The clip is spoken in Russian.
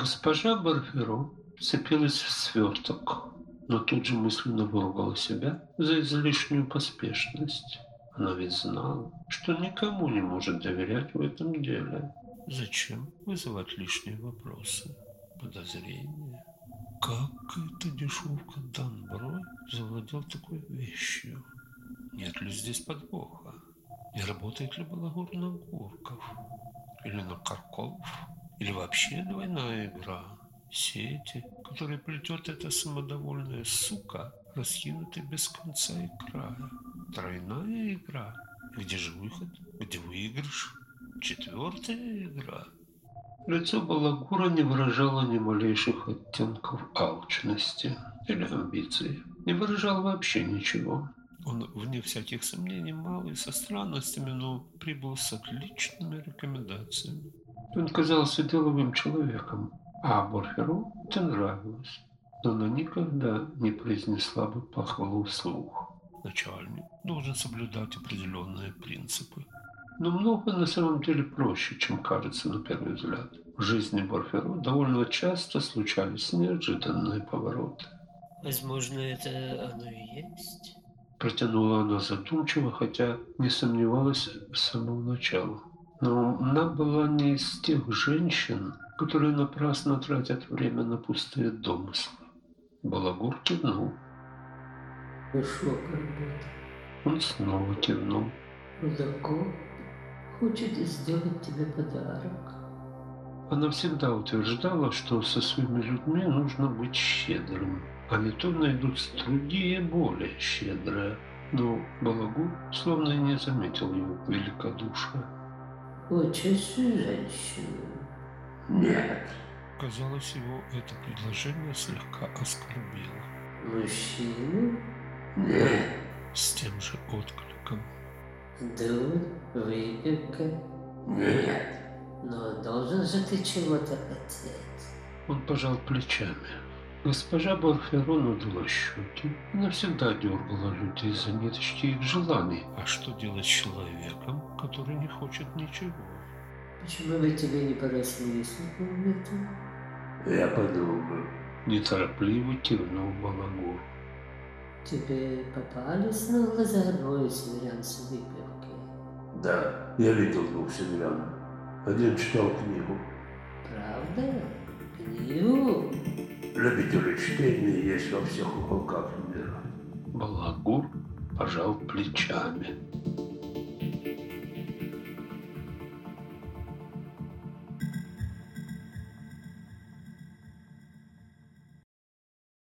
Госпожа Барферо вцепилась в сверток, но тут же мысленно выругала себя за излишнюю поспешность. Она ведь знала, что никому не может доверять в этом деле. Зачем вызывать лишние вопросы, подозрения? Как эта дешевка Данброй завладел такой вещью? Нет ли здесь подвоха? Не работает ли балагур на Гурков? Или на Карков? Или вообще двойная игра? Сети, которые плетет эта самодовольная сука, раскинуты без конца и края. Тройная игра. Где же выход? Где выигрыш? Четвертая игра. Лицо Балагура не выражало ни малейших оттенков алчности или амбиции. Не выражало вообще ничего. Он, вне всяких сомнений, малый, со странностями, но прибыл с отличными рекомендациями. Он казался деловым человеком, а Борферу это нравилось, но она никогда не произнесла бы похвалу вслух. Начальник должен соблюдать определенные принципы. Но много на самом деле проще, чем кажется на первый взгляд. В жизни Борферо довольно часто случались неожиданные повороты. Возможно, это оно и есть? Протянула она задумчиво, хотя не сомневалась с самого начала. Но она была не из тех женщин, которые напрасно тратят время на пустые домыслы. Балагур кивнул. Хорошо, Карбет. Он снова кивнул. Рудаков хочет сделать тебе подарок. Она всегда утверждала, что со своими людьми нужно быть щедрым. А не то найдутся другие, более щедрые. Но Балагур словно и не заметил его великодушия. Хочешь женщину? Нет. Казалось, его это предложение слегка оскорбило. Мужчину? Нет. С тем же откликом. Дур, выпивка? Нет. Но должен же ты чего-то хотеть. Он пожал плечами. Госпожа Барферо надула щеки. Она всегда дергала людей за ниточки их желаний. А что делать с человеком, который не хочет ничего? Почему бы тебе не поросли с этом? Я подумаю. Неторопливо кивнул Балагур. Тебе попались на глаза двое северян с выпивки? Да, я видел двух северян. Один читал книгу. Правда? Книгу? Любители чтения есть во всех уголках мира. Балагур пожал плечами.